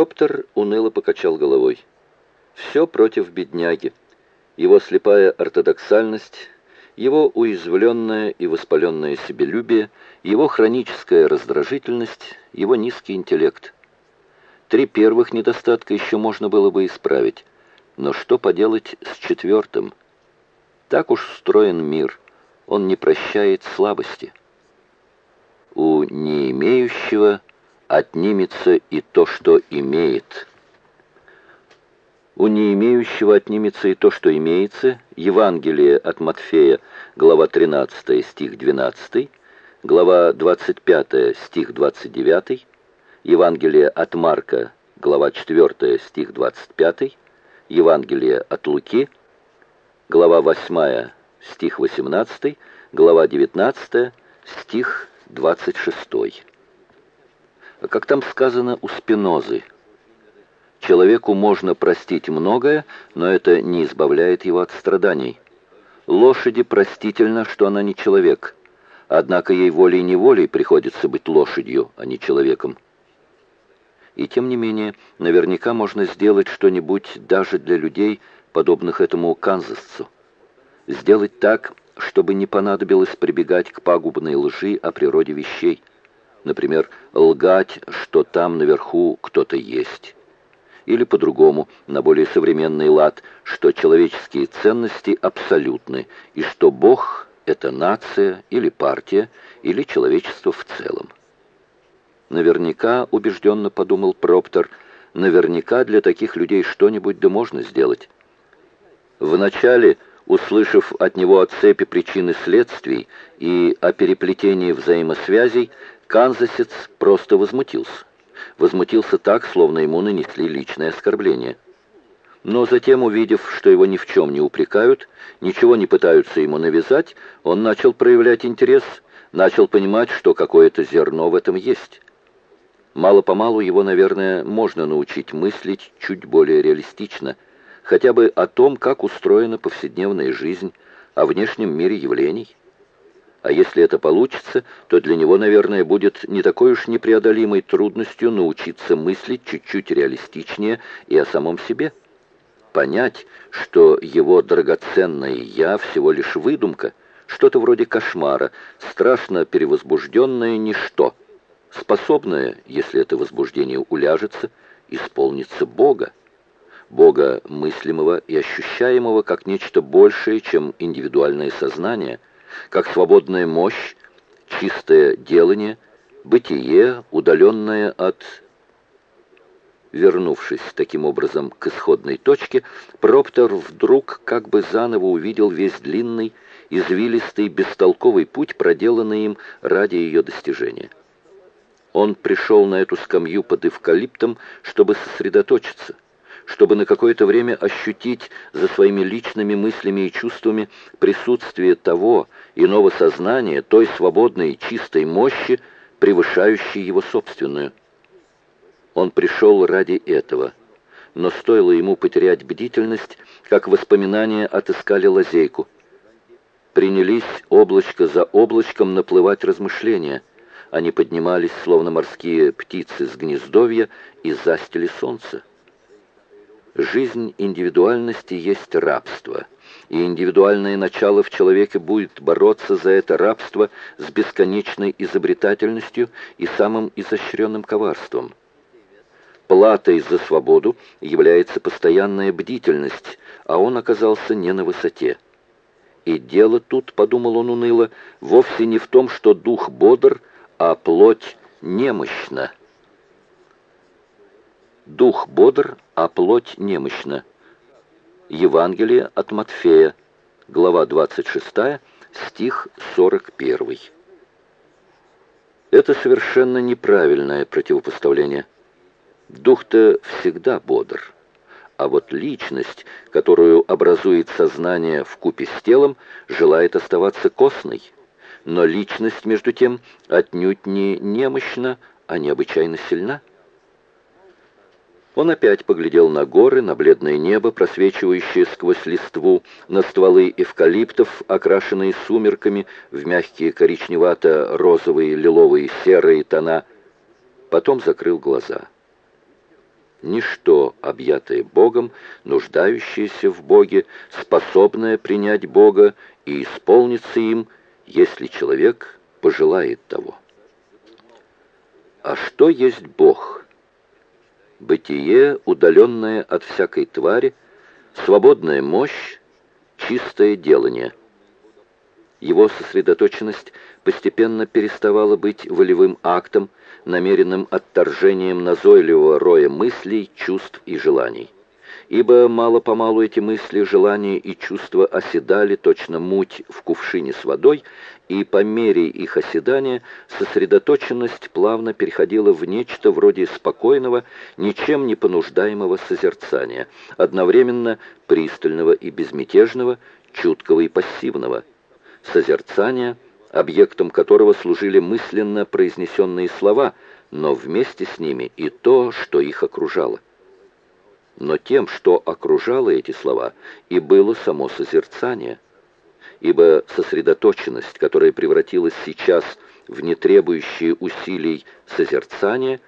Проптер уныло покачал головой. Все против бедняги. Его слепая ортодоксальность, его уязвленное и воспаленное себелюбие, его хроническая раздражительность, его низкий интеллект. Три первых недостатка еще можно было бы исправить. Но что поделать с четвертым? Так уж устроен мир. Он не прощает слабости. У не имеющего отнимется и то, что имеет. У не имеющего отнимется и то, что имеется. Евангелие от Матфея, глава 13, стих 12, глава 25, стих 29, Евангелие от Марка, глава 4, стих 25, Евангелие от Луки, глава 8, стих 18, глава 19, стих 26 как там сказано у Спинозы. Человеку можно простить многое, но это не избавляет его от страданий. Лошади простительно, что она не человек, однако ей волей-неволей приходится быть лошадью, а не человеком. И тем не менее, наверняка можно сделать что-нибудь даже для людей, подобных этому канзасцу. Сделать так, чтобы не понадобилось прибегать к пагубной лжи о природе вещей. Например, лгать, что там наверху кто-то есть. Или по-другому, на более современный лад, что человеческие ценности абсолютны, и что Бог — это нация или партия, или человечество в целом. Наверняка, убежденно подумал Проптер, наверняка для таких людей что-нибудь да можно сделать. Вначале, услышав от него о цепи причин и следствий и о переплетении взаимосвязей, Канзасец просто возмутился. Возмутился так, словно ему нанесли личное оскорбление. Но затем, увидев, что его ни в чем не упрекают, ничего не пытаются ему навязать, он начал проявлять интерес, начал понимать, что какое-то зерно в этом есть. Мало-помалу его, наверное, можно научить мыслить чуть более реалистично, хотя бы о том, как устроена повседневная жизнь, о внешнем мире явлений. А если это получится, то для него, наверное, будет не такой уж непреодолимой трудностью научиться мыслить чуть-чуть реалистичнее и о самом себе. Понять, что его драгоценное «я» всего лишь выдумка, что-то вроде кошмара, страшно перевозбужденное ничто, способное, если это возбуждение уляжется, исполниться Бога. Бога мыслимого и ощущаемого как нечто большее, чем индивидуальное сознание – как свободная мощь, чистое делание, бытие, удаленное от... Вернувшись таким образом к исходной точке, Проптер вдруг как бы заново увидел весь длинный, извилистый, бестолковый путь, проделанный им ради ее достижения. Он пришел на эту скамью под эвкалиптом, чтобы сосредоточиться – чтобы на какое-то время ощутить за своими личными мыслями и чувствами присутствие того иного сознания, той свободной чистой мощи, превышающей его собственную. Он пришел ради этого, но стоило ему потерять бдительность, как воспоминания отыскали лазейку. Принялись облачко за облачком наплывать размышления. Они поднимались, словно морские птицы с гнездовья, и застили солнце. Жизнь индивидуальности есть рабство, и индивидуальное начало в человеке будет бороться за это рабство с бесконечной изобретательностью и самым изощренным коварством. Платой за свободу является постоянная бдительность, а он оказался не на высоте. И дело тут, подумал он уныло, вовсе не в том, что дух бодр, а плоть немощна. Дух бодр, а плоть немощна. Евангелие от Матфея, глава 26, стих 41. Это совершенно неправильное противопоставление. Дух-то всегда бодр. А вот личность, которую образует сознание в купе с телом, желает оставаться костной. Но личность, между тем, отнюдь не немощна, а необычайно сильна. Он опять поглядел на горы, на бледное небо, просвечивающее сквозь листву, на стволы эвкалиптов, окрашенные сумерками в мягкие коричневато-розовые, лиловые, серые тона. Потом закрыл глаза. Ничто, объятое Богом, нуждающееся в Боге, способное принять Бога и исполниться им, если человек пожелает того. А что есть Бог? Бытие, удаленное от всякой твари, свободная мощь, чистое делание. Его сосредоточенность постепенно переставала быть волевым актом, намеренным отторжением назойливого роя мыслей, чувств и желаний. Ибо мало-помалу эти мысли, желания и чувства оседали, точно муть в кувшине с водой, и по мере их оседания сосредоточенность плавно переходила в нечто вроде спокойного, ничем не понуждаемого созерцания, одновременно пристального и безмятежного, чуткого и пассивного, созерцания – объектом которого служили мысленно произнесенные слова, но вместе с ними и то, что их окружало. Но тем, что окружало эти слова, и было само созерцание, ибо сосредоточенность, которая превратилась сейчас в нетребующие усилий созерцание,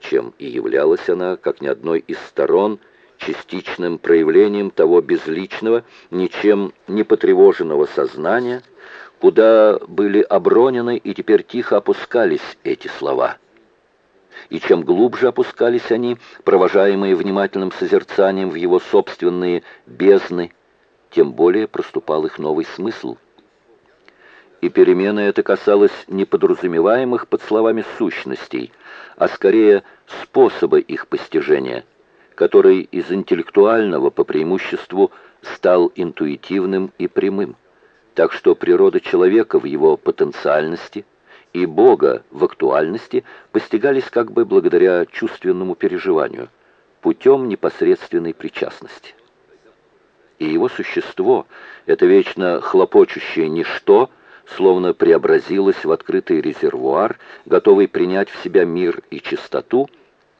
чем и являлась она, как ни одной из сторон, частичным проявлением того безличного, ничем не потревоженного сознания, куда были обронены и теперь тихо опускались эти слова. И чем глубже опускались они, провожаемые внимательным созерцанием в его собственные бездны, тем более проступал их новый смысл. И перемена эта касалась не подразумеваемых под словами сущностей, а скорее способа их постижения, который из интеллектуального по преимуществу стал интуитивным и прямым так что природа человека в его потенциальности и Бога в актуальности постигались как бы благодаря чувственному переживанию, путем непосредственной причастности. И его существо, это вечно хлопочущее ничто, словно преобразилось в открытый резервуар, готовый принять в себя мир и чистоту,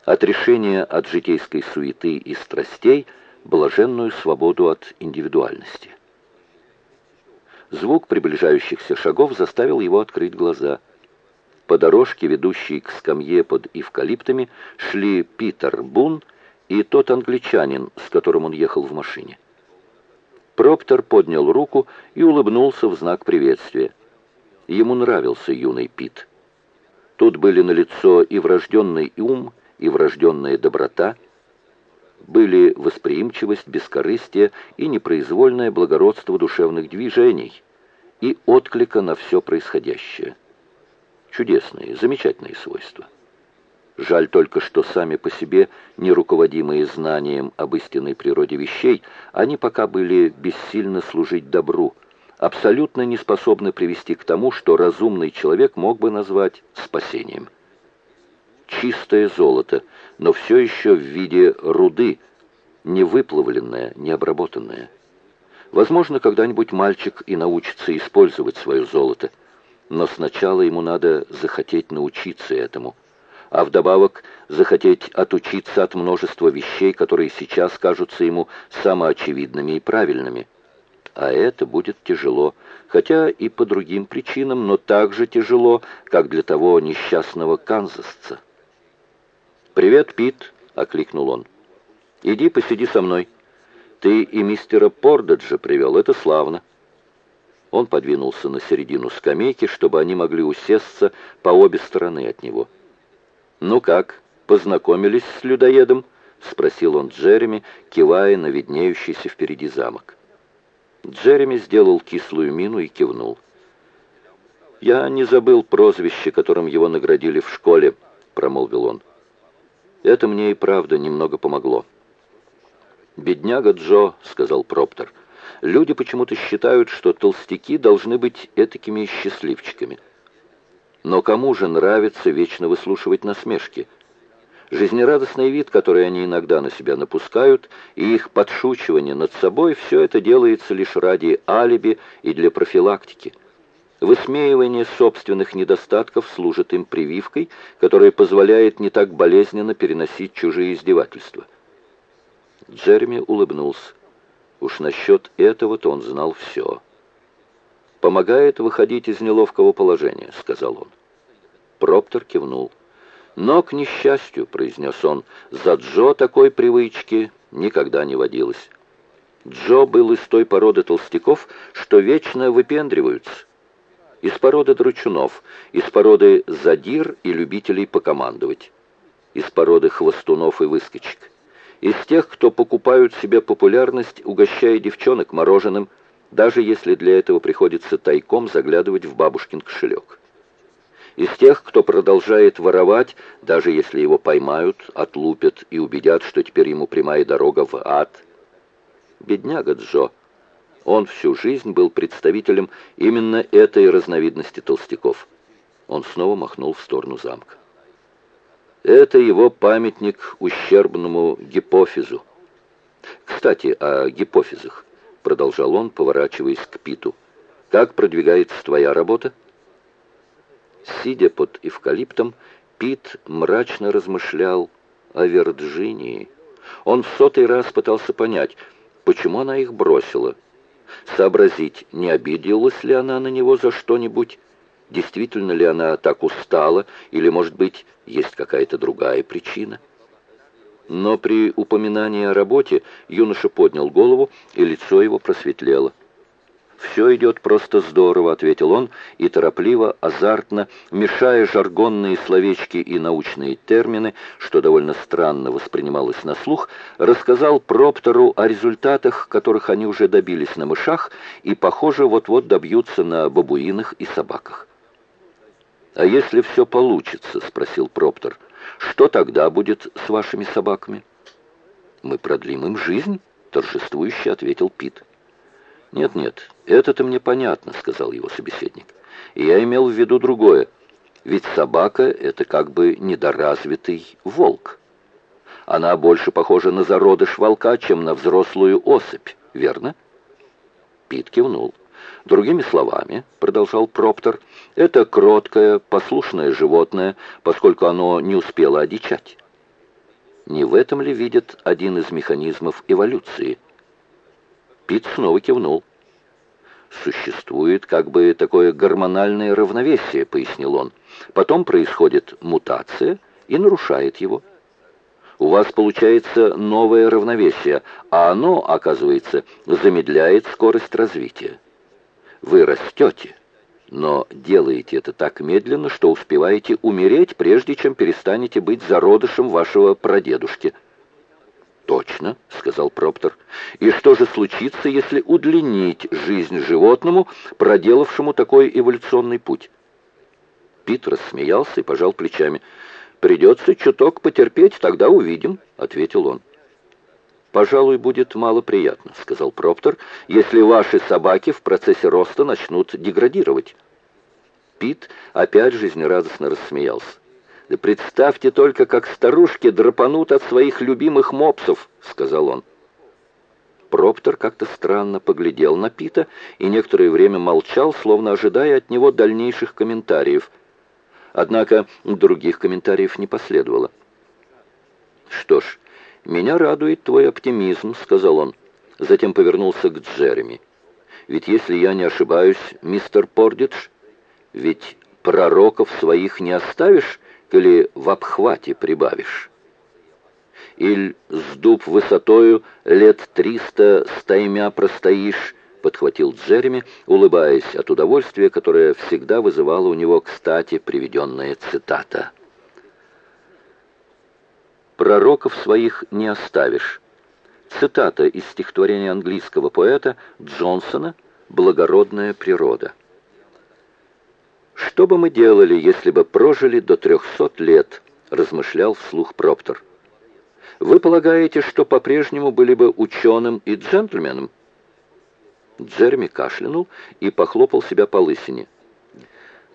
отрешение от житейской суеты и страстей, блаженную свободу от индивидуальности. Звук приближающихся шагов заставил его открыть глаза. По дорожке, ведущей к скамье под эвкалиптами, шли Питер Бун и тот англичанин, с которым он ехал в машине. Проптер поднял руку и улыбнулся в знак приветствия. Ему нравился юный Пит. Тут были налицо и врожденный ум, и врожденная доброта — были восприимчивость, бескорыстие и непроизвольное благородство душевных движений и отклика на все происходящее. Чудесные, замечательные свойства. Жаль только, что сами по себе, не руководимые знанием об истинной природе вещей, они пока были бессильно служить добру, абсолютно не способны привести к тому, что разумный человек мог бы назвать спасением чистое золото, но все еще в виде руды, не выплавленное, не обработанное. Возможно, когда-нибудь мальчик и научится использовать свое золото, но сначала ему надо захотеть научиться этому, а вдобавок захотеть отучиться от множества вещей, которые сейчас кажутся ему самоочевидными и правильными. А это будет тяжело, хотя и по другим причинам, но так же тяжело, как для того несчастного канзасца. «Привет, Пит!» — окликнул он. «Иди посиди со мной. Ты и мистера Пордаджа привел, это славно». Он подвинулся на середину скамейки, чтобы они могли усесться по обе стороны от него. «Ну как, познакомились с людоедом?» — спросил он Джереми, кивая на виднеющийся впереди замок. Джереми сделал кислую мину и кивнул. «Я не забыл прозвище, которым его наградили в школе», — промолвил он. Это мне и правда немного помогло. «Бедняга Джо», — сказал Проптер, — «люди почему-то считают, что толстяки должны быть этакими счастливчиками. Но кому же нравится вечно выслушивать насмешки?» Жизнерадостный вид, который они иногда на себя напускают, и их подшучивание над собой, все это делается лишь ради алиби и для профилактики. Высмеивание собственных недостатков служит им прививкой, которая позволяет не так болезненно переносить чужие издевательства. Джереми улыбнулся. Уж насчет этого-то он знал все. «Помогает выходить из неловкого положения», — сказал он. Проптер кивнул. Но, к несчастью, произнес он, за Джо такой привычки никогда не водилось. Джо был из той породы толстяков, что вечно выпендриваются. Из породы дручунов, из породы задир и любителей покомандовать. Из породы хвостунов и выскочек. Из тех, кто покупают себе популярность, угощая девчонок мороженым, даже если для этого приходится тайком заглядывать в бабушкин кошелек. Из тех, кто продолжает воровать, даже если его поймают, отлупят и убедят, что теперь ему прямая дорога в ад – Бедняга Джо. Он всю жизнь был представителем именно этой разновидности толстяков. Он снова махнул в сторону замка. Это его памятник ущербному гипофизу. Кстати, о гипофизах, продолжал он, поворачиваясь к Питу. Как продвигается твоя работа? Сидя под эвкалиптом, Пит мрачно размышлял о Вирджинии. Он в сотый раз пытался понять, почему она их бросила. Сообразить, не обиделась ли она на него за что-нибудь, действительно ли она так устала, или, может быть, есть какая-то другая причина. Но при упоминании о работе юноша поднял голову, и лицо его просветлело. «Все идет просто здорово», — ответил он, и торопливо, азартно, мешая жаргонные словечки и научные термины, что довольно странно воспринималось на слух, рассказал Проптору о результатах, которых они уже добились на мышах и, похоже, вот-вот добьются на бабуинах и собаках. «А если все получится?» — спросил Проптор. «Что тогда будет с вашими собаками?» «Мы продлим им жизнь», — торжествующе ответил Пит. «Нет-нет, это-то мне понятно», — сказал его собеседник. «И я имел в виду другое. Ведь собака — это как бы недоразвитый волк. Она больше похожа на зародыш волка, чем на взрослую особь, верно?» Пит кивнул. «Другими словами», — продолжал Проптор, — «это кроткое, послушное животное, поскольку оно не успело одичать». Не в этом ли видит один из механизмов эволюции — Пит снова кивнул. «Существует как бы такое гормональное равновесие», — пояснил он. «Потом происходит мутация и нарушает его. У вас получается новое равновесие, а оно, оказывается, замедляет скорость развития. Вы растете, но делаете это так медленно, что успеваете умереть, прежде чем перестанете быть зародышем вашего прадедушки». «Точно», — сказал Проптор. «И что же случится, если удлинить жизнь животному, проделавшему такой эволюционный путь?» Пит рассмеялся и пожал плечами. «Придется чуток потерпеть, тогда увидим», — ответил он. «Пожалуй, будет малоприятно», — сказал Проптор, «если ваши собаки в процессе роста начнут деградировать». Пит опять жизнерадостно рассмеялся. «Да представьте только, как старушки драпанут от своих любимых мопсов», — сказал он. Проптор как-то странно поглядел на Пита и некоторое время молчал, словно ожидая от него дальнейших комментариев. Однако других комментариев не последовало. «Что ж, меня радует твой оптимизм», — сказал он. Затем повернулся к Джереми. «Ведь если я не ошибаюсь, мистер Пордидж, ведь пророков своих не оставишь или в обхвате прибавишь. Иль с дуб высотою лет триста стаймя простоишь, подхватил Джереми, улыбаясь от удовольствия, которое всегда вызывало у него, кстати, приведенная цитата. «Пророков своих не оставишь». Цитата из стихотворения английского поэта Джонсона «Благородная природа». «Что бы мы делали, если бы прожили до трехсот лет?» — размышлял вслух Проптор. «Вы полагаете, что по-прежнему были бы ученым и джентльменом?» Джереми кашлянул и похлопал себя по лысине.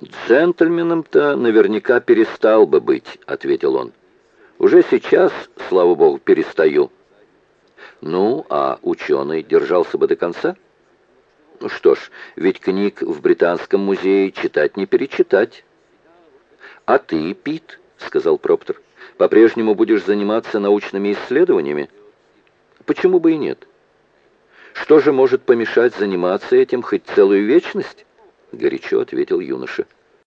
«Джентльменом-то наверняка перестал бы быть», — ответил он. «Уже сейчас, слава богу, перестаю». «Ну, а ученый держался бы до конца?» Ну что ж, ведь книг в Британском музее читать не перечитать. А ты, Пит, сказал Проптер, по-прежнему будешь заниматься научными исследованиями? Почему бы и нет? Что же может помешать заниматься этим хоть целую вечность? Горячо ответил юноша.